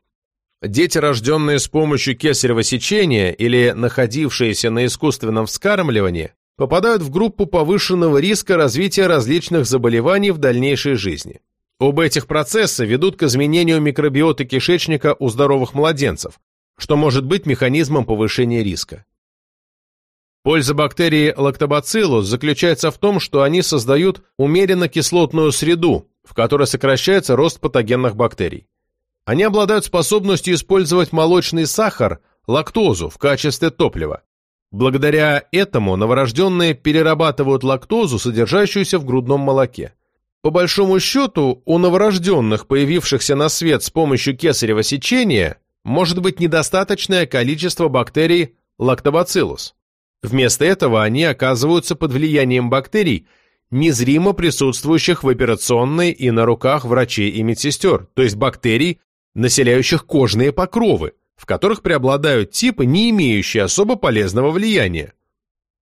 Дети, рожденные с помощью кесарево сечения или находившиеся на искусственном вскармливании, попадают в группу повышенного риска развития различных заболеваний в дальнейшей жизни. Оба этих процесса ведут к изменению микробиоты кишечника у здоровых младенцев, что может быть механизмом повышения риска. Польза бактерии лактобациллус заключается в том, что они создают умеренно кислотную среду, в которой сокращается рост патогенных бактерий. Они обладают способностью использовать молочный сахар, лактозу, в качестве топлива. Благодаря этому новорожденные перерабатывают лактозу, содержащуюся в грудном молоке. По большому счету, у новорожденных, появившихся на свет с помощью кесарево сечения, может быть недостаточное количество бактерий лактобациллус. Вместо этого они оказываются под влиянием бактерий, незримо присутствующих в операционной и на руках врачей и медсестер, то есть бактерий, населяющих кожные покровы, в которых преобладают типы, не имеющие особо полезного влияния.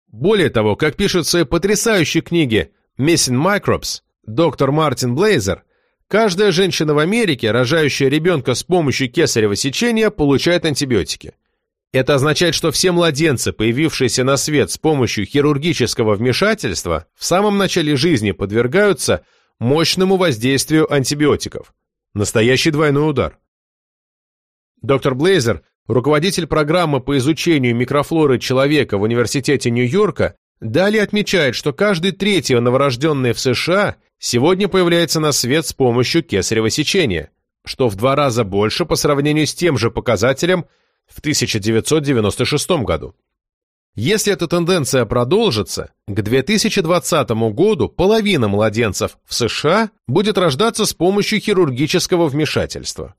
Более того, как пишет в своей потрясающей книге «Missing Microbes» доктор Мартин Блейзер, каждая женщина в Америке, рожающая ребенка с помощью кесарево сечения, получает антибиотики. Это означает, что все младенцы, появившиеся на свет с помощью хирургического вмешательства, в самом начале жизни подвергаются мощному воздействию антибиотиков. Настоящий двойной удар. Доктор Блейзер, руководитель программы по изучению микрофлоры человека в Университете Нью-Йорка, далее отмечает, что каждый третий новорожденный в США сегодня появляется на свет с помощью кесарево сечения, что в два раза больше по сравнению с тем же показателем в 1996 году. Если эта тенденция продолжится, к 2020 году половина младенцев в США будет рождаться с помощью хирургического вмешательства.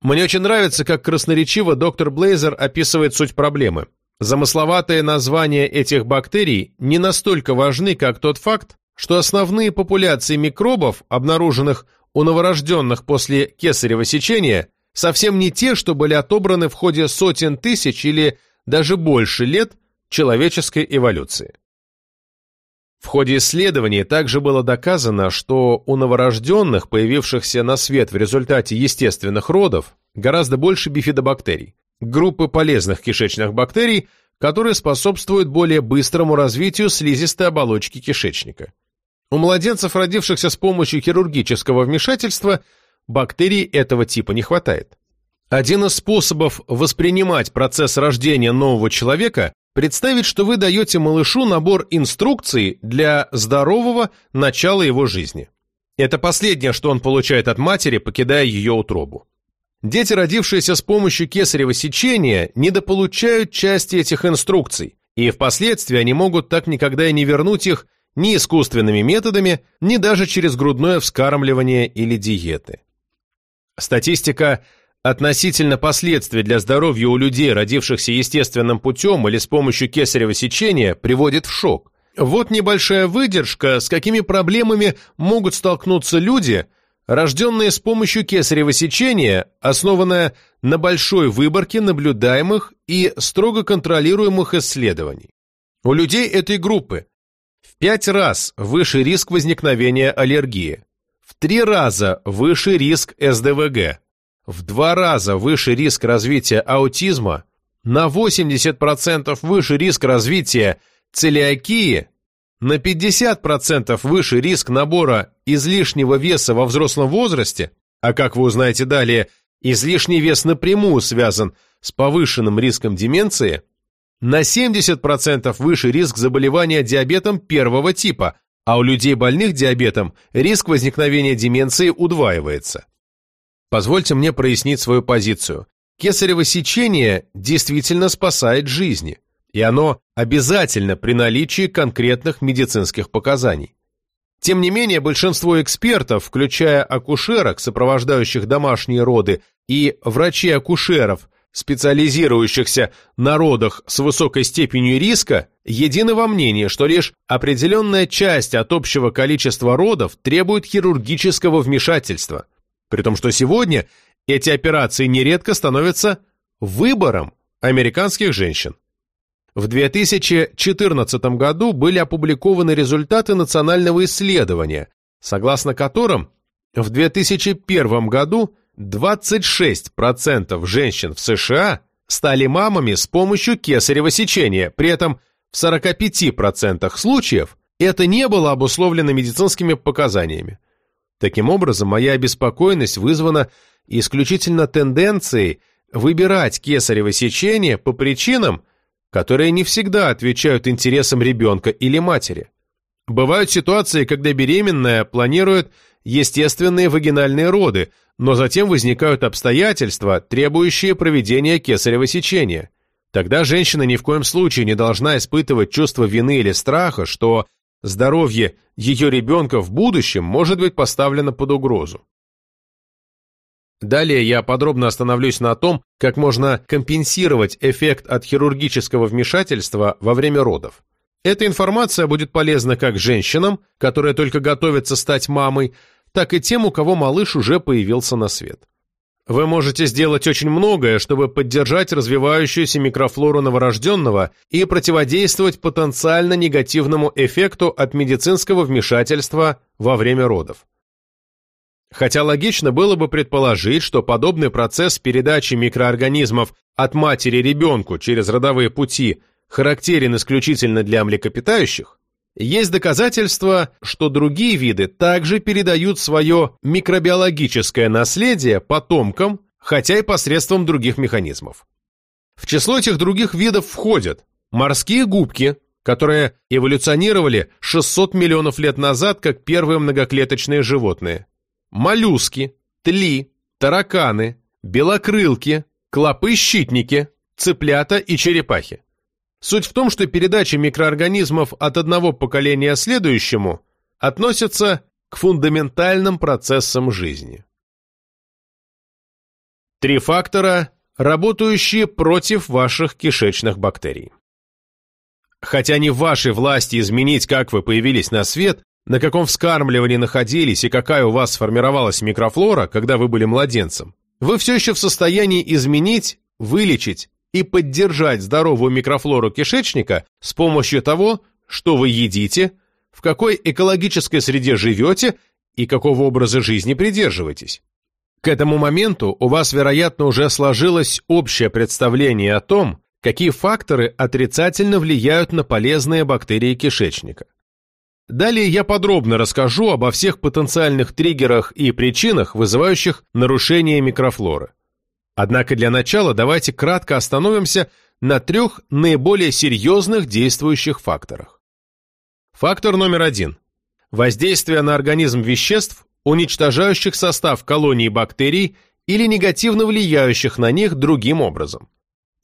Мне очень нравится, как красноречиво доктор Блейзер описывает суть проблемы. Замысловатые названия этих бактерий не настолько важны, как тот факт, что основные популяции микробов, обнаруженных у новорожденных после кесарево сечения, совсем не те, что были отобраны в ходе сотен тысяч или даже больше лет человеческой эволюции. В ходе исследований также было доказано, что у новорожденных, появившихся на свет в результате естественных родов, гораздо больше бифидобактерий, группы полезных кишечных бактерий, которые способствуют более быстрому развитию слизистой оболочки кишечника. У младенцев, родившихся с помощью хирургического вмешательства, бактерий этого типа не хватает. Один из способов воспринимать процесс рождения нового человека Представить, что вы даете малышу набор инструкций для здорового начала его жизни. Это последнее, что он получает от матери, покидая ее утробу. Дети, родившиеся с помощью кесарево сечения, недополучают части этих инструкций, и впоследствии они могут так никогда и не вернуть их ни искусственными методами, ни даже через грудное вскармливание или диеты. Статистика Относительно последствий для здоровья у людей, родившихся естественным путем или с помощью кесарево сечения, приводит в шок. Вот небольшая выдержка, с какими проблемами могут столкнуться люди, рожденные с помощью кесарево сечения, основанная на большой выборке наблюдаемых и строго контролируемых исследований. У людей этой группы в 5 раз выше риск возникновения аллергии, в 3 раза выше риск СДВГ, в 2 раза выше риск развития аутизма, на 80% выше риск развития целиакии, на 50% выше риск набора излишнего веса во взрослом возрасте, а как вы узнаете далее, излишний вес напрямую связан с повышенным риском деменции, на 70% выше риск заболевания диабетом первого типа, а у людей больных диабетом риск возникновения деменции удваивается. Позвольте мне прояснить свою позицию. Кесарево сечение действительно спасает жизни, и оно обязательно при наличии конкретных медицинских показаний. Тем не менее, большинство экспертов, включая акушерок, сопровождающих домашние роды, и врачей-акушеров, специализирующихся на родах с высокой степенью риска, едины во мнении, что лишь определенная часть от общего количества родов требует хирургического вмешательства, при том, что сегодня эти операции нередко становятся выбором американских женщин. В 2014 году были опубликованы результаты национального исследования, согласно которым в 2001 году 26% женщин в США стали мамами с помощью кесарево сечения, при этом в 45% случаев это не было обусловлено медицинскими показаниями. Таким образом, моя обеспокоенность вызвана исключительно тенденцией выбирать кесарево сечение по причинам, которые не всегда отвечают интересам ребенка или матери. Бывают ситуации, когда беременная планирует естественные вагинальные роды, но затем возникают обстоятельства, требующие проведения кесарево сечения. Тогда женщина ни в коем случае не должна испытывать чувство вины или страха, что здоровье ее ребенка в будущем может быть поставлено под угрозу. Далее я подробно остановлюсь на том, как можно компенсировать эффект от хирургического вмешательства во время родов. Эта информация будет полезна как женщинам, которые только готовятся стать мамой, так и тем, у кого малыш уже появился на свет. Вы можете сделать очень многое, чтобы поддержать развивающуюся микрофлору новорожденного и противодействовать потенциально негативному эффекту от медицинского вмешательства во время родов. Хотя логично было бы предположить, что подобный процесс передачи микроорганизмов от матери ребенку через родовые пути характерен исключительно для млекопитающих, есть доказательства, что другие виды также передают свое микробиологическое наследие потомкам, хотя и посредством других механизмов. В число этих других видов входят морские губки, которые эволюционировали 600 миллионов лет назад как первые многоклеточные животные, моллюски, тли, тараканы, белокрылки, клопы-щитники, цыплята и черепахи. Суть в том, что передача микроорганизмов от одного поколения следующему относится к фундаментальным процессам жизни. Три фактора, работающие против ваших кишечных бактерий. Хотя не в вашей власти изменить, как вы появились на свет, на каком вскармливании находились и какая у вас сформировалась микрофлора, когда вы были младенцем, вы все еще в состоянии изменить, вылечить и поддержать здоровую микрофлору кишечника с помощью того, что вы едите, в какой экологической среде живете и какого образа жизни придерживаетесь. К этому моменту у вас, вероятно, уже сложилось общее представление о том, какие факторы отрицательно влияют на полезные бактерии кишечника. Далее я подробно расскажу обо всех потенциальных триггерах и причинах, вызывающих нарушение микрофлоры. Однако для начала давайте кратко остановимся на трех наиболее серьезных действующих факторах. Фактор номер один. Воздействие на организм веществ, уничтожающих состав колонии бактерий или негативно влияющих на них другим образом.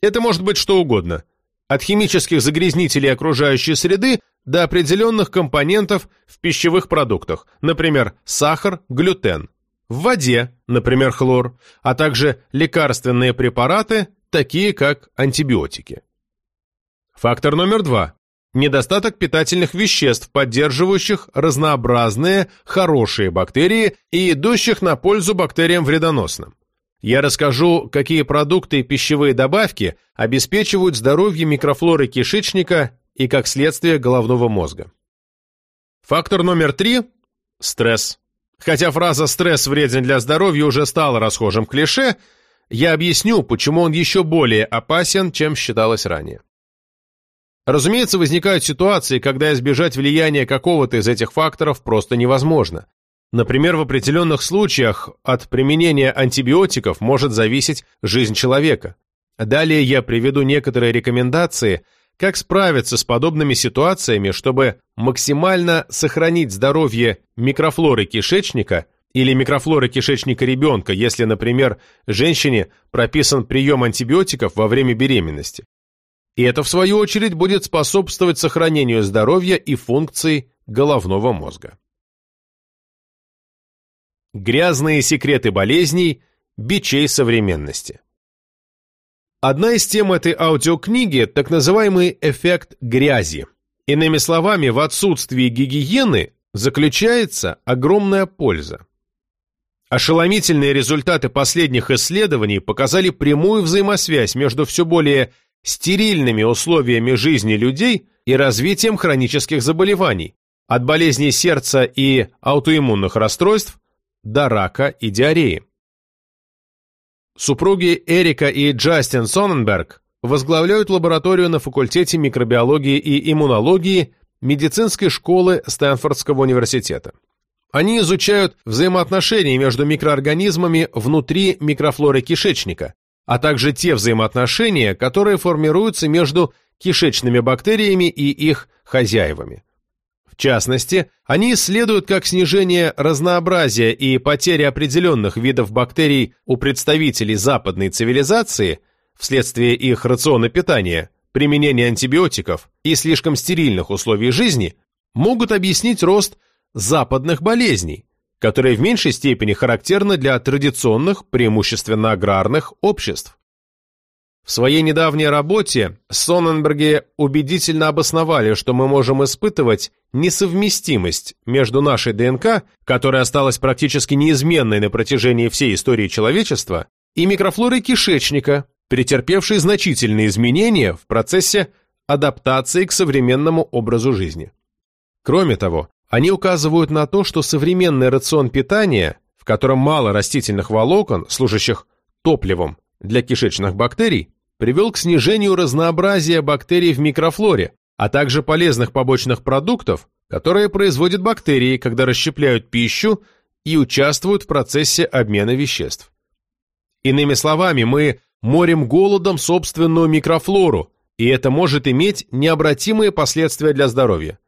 Это может быть что угодно, от химических загрязнителей окружающей среды до определенных компонентов в пищевых продуктах, например, сахар, глютен в воде, например, хлор, а также лекарственные препараты, такие как антибиотики. Фактор номер два. Недостаток питательных веществ, поддерживающих разнообразные хорошие бактерии и идущих на пользу бактериям вредоносным. Я расскажу, какие продукты и пищевые добавки обеспечивают здоровье микрофлоры кишечника и, как следствие, головного мозга. Фактор номер три – стресс. Хотя фраза «стресс вреден для здоровья» уже стала расхожим клише, я объясню, почему он еще более опасен, чем считалось ранее. Разумеется, возникают ситуации, когда избежать влияния какого-то из этих факторов просто невозможно. Например, в определенных случаях от применения антибиотиков может зависеть жизнь человека. Далее я приведу некоторые рекомендации, как справиться с подобными ситуациями, чтобы максимально сохранить здоровье микрофлоры кишечника или микрофлоры кишечника ребенка, если, например, женщине прописан прием антибиотиков во время беременности. И это, в свою очередь, будет способствовать сохранению здоровья и функций головного мозга. Грязные секреты болезней, бичей современности. Одна из тем этой аудиокниги – так называемый эффект грязи. Иными словами, в отсутствии гигиены заключается огромная польза. Ошеломительные результаты последних исследований показали прямую взаимосвязь между все более стерильными условиями жизни людей и развитием хронических заболеваний, от болезней сердца и аутоиммунных расстройств до рака и диареи. Супруги Эрика и Джастин Соненберг возглавляют лабораторию на факультете микробиологии и иммунологии медицинской школы Стэнфордского университета. Они изучают взаимоотношения между микроорганизмами внутри микрофлоры кишечника, а также те взаимоотношения, которые формируются между кишечными бактериями и их хозяевами. В частности, они исследуют, как снижение разнообразия и потеря определенных видов бактерий у представителей западной цивилизации вследствие их рациона питания, применения антибиотиков и слишком стерильных условий жизни могут объяснить рост западных болезней, которые в меньшей степени характерны для традиционных, преимущественно аграрных, обществ. В своей недавней работе Соненберги убедительно обосновали, что мы можем испытывать несовместимость между нашей ДНК, которая осталась практически неизменной на протяжении всей истории человечества, и микрофлорой кишечника, претерпевшей значительные изменения в процессе адаптации к современному образу жизни. Кроме того, они указывают на то, что современный рацион питания, в котором мало растительных волокон, служащих топливом для кишечных бактерий, привел к снижению разнообразия бактерий в микрофлоре, а также полезных побочных продуктов, которые производят бактерии, когда расщепляют пищу и участвуют в процессе обмена веществ. Иными словами, мы морим голодом собственную микрофлору, и это может иметь необратимые последствия для здоровья.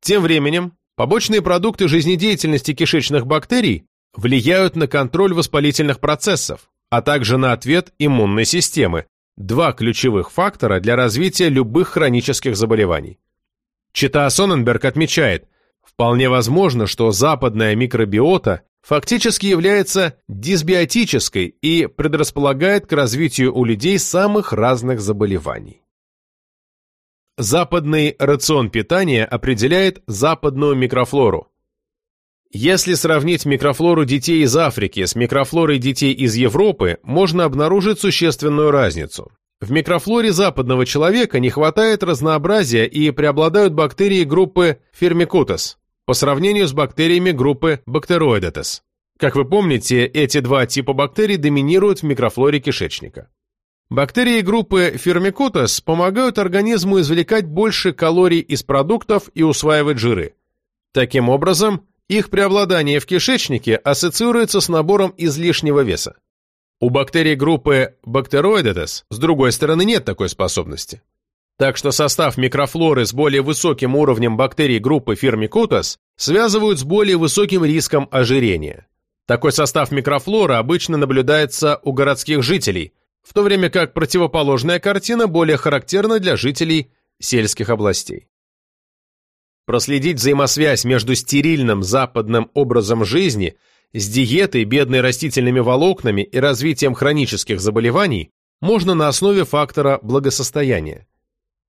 Тем временем, побочные продукты жизнедеятельности кишечных бактерий влияют на контроль воспалительных процессов, а также на ответ иммунной системы, два ключевых фактора для развития любых хронических заболеваний. Чита Соненберг отмечает, вполне возможно, что западная микробиота фактически является дисбиотической и предрасполагает к развитию у людей самых разных заболеваний. Западный рацион питания определяет западную микрофлору. Если сравнить микрофлору детей из Африки с микрофлорой детей из Европы, можно обнаружить существенную разницу. В микрофлоре западного человека не хватает разнообразия и преобладают бактерии группы Firmicutes по сравнению с бактериями группы Bacteroidetes. Как вы помните, эти два типа бактерий доминируют в микрофлоре кишечника. Бактерии группы Firmicutes помогают организму извлекать больше калорий из продуктов и усваивать жиры. Таким образом, их преобладание в кишечнике ассоциируется с набором излишнего веса. У бактерий группы Bacteroidetes, с другой стороны, нет такой способности. Так что состав микрофлоры с более высоким уровнем бактерий группы Firmicutes связывают с более высоким риском ожирения. Такой состав микрофлоры обычно наблюдается у городских жителей – в то время как противоположная картина более характерна для жителей сельских областей. Проследить взаимосвязь между стерильным западным образом жизни с диетой, бедной растительными волокнами и развитием хронических заболеваний можно на основе фактора благосостояния.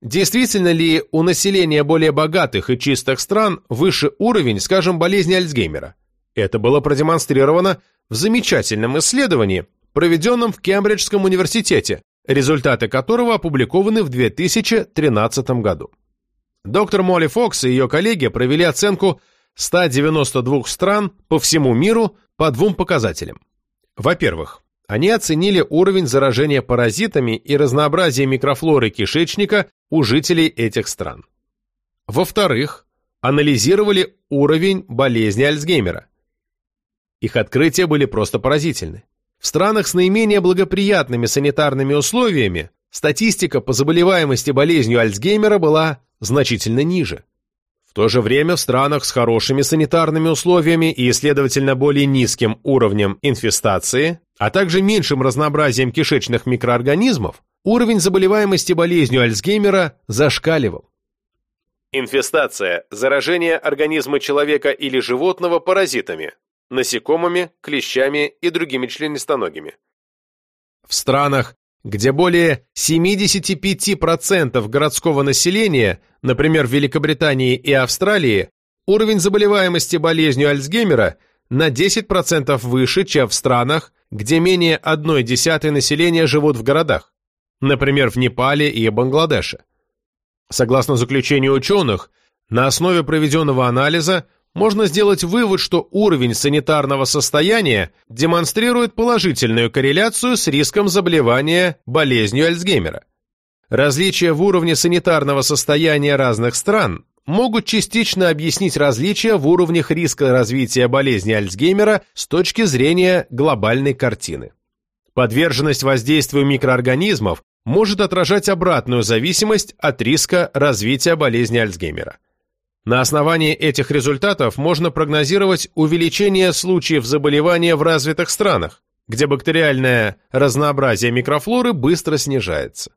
Действительно ли у населения более богатых и чистых стран выше уровень, скажем, болезни Альцгеймера? Это было продемонстрировано в замечательном исследовании, проведенном в Кембриджском университете, результаты которого опубликованы в 2013 году. Доктор Молли Фокс и ее коллеги провели оценку 192 стран по всему миру по двум показателям. Во-первых, они оценили уровень заражения паразитами и разнообразие микрофлоры кишечника у жителей этих стран. Во-вторых, анализировали уровень болезни Альцгеймера. Их открытия были просто поразительны. В странах с наименее благоприятными санитарными условиями статистика по заболеваемости болезнью Альцгеймера была значительно ниже. В то же время в странах с хорошими санитарными условиями и, следовательно, более низким уровнем инфестации, а также меньшим разнообразием кишечных микроорганизмов, уровень заболеваемости болезнью Альцгеймера зашкаливал. Инфестация – заражение организма человека или животного паразитами, насекомыми, клещами и другими членистоногими. В странах, где более 75% городского населения, например, в Великобритании и Австралии, уровень заболеваемости болезнью Альцгеймера на 10% выше, чем в странах, где менее одной десятой населения живут в городах, например, в Непале и Бангладеше. Согласно заключению ученых, на основе проведенного анализа можно сделать вывод, что уровень санитарного состояния демонстрирует положительную корреляцию с риском заболевания болезнью Альцгеймера. Различия в уровне санитарного состояния разных стран могут частично объяснить различия в уровнях риска развития болезни Альцгеймера с точки зрения глобальной картины. Подверженность воздействию микроорганизмов может отражать обратную зависимость от риска развития болезни Альцгеймера. На основании этих результатов можно прогнозировать увеличение случаев заболевания в развитых странах, где бактериальное разнообразие микрофлоры быстро снижается.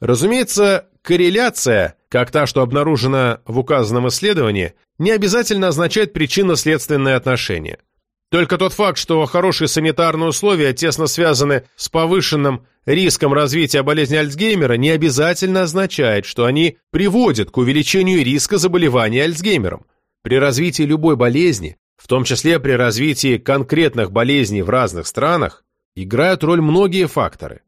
Разумеется, корреляция, как та, что обнаружена в указанном исследовании, не обязательно означает причинно-следственное отношение – только тот факт, что хорошие санитарные условия тесно связаны с повышенным риском развития болезни Альцгеймера, не обязательно означает, что они приводят к увеличению риска заболевания Альцгеймером. При развитии любой болезни, в том числе при развитии конкретных болезней в разных странах, играют роль многие факторы.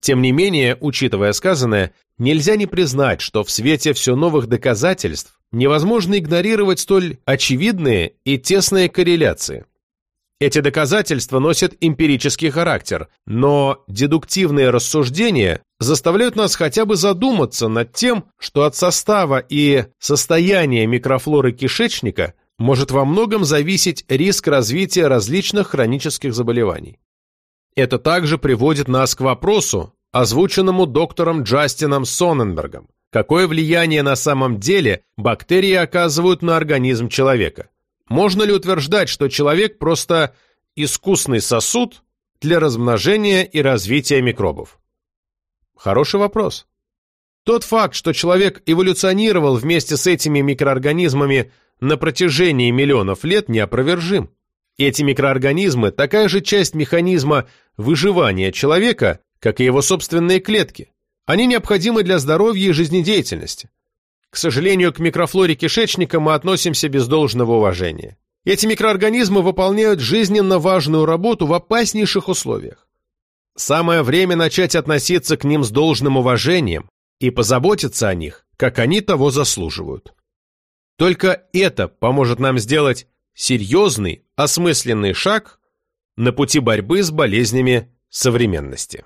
Тем не менее, учитывая сказанное, нельзя не признать, что в свете все новых доказательств невозможно игнорировать столь очевидные и тесные корреляции. Эти доказательства носят эмпирический характер, но дедуктивные рассуждения заставляют нас хотя бы задуматься над тем, что от состава и состояния микрофлоры кишечника может во многом зависеть риск развития различных хронических заболеваний. Это также приводит нас к вопросу, озвученному доктором Джастином Соненбергом. Какое влияние на самом деле бактерии оказывают на организм человека? Можно ли утверждать, что человек просто искусный сосуд для размножения и развития микробов? Хороший вопрос. Тот факт, что человек эволюционировал вместе с этими микроорганизмами на протяжении миллионов лет, неопровержим. Эти микроорганизмы – такая же часть механизма выживания человека, как и его собственные клетки. Они необходимы для здоровья и жизнедеятельности. К сожалению, к микрофлоре кишечника мы относимся без должного уважения. Эти микроорганизмы выполняют жизненно важную работу в опаснейших условиях. Самое время начать относиться к ним с должным уважением и позаботиться о них, как они того заслуживают. Только это поможет нам сделать серьезный, осмысленный шаг на пути борьбы с болезнями современности.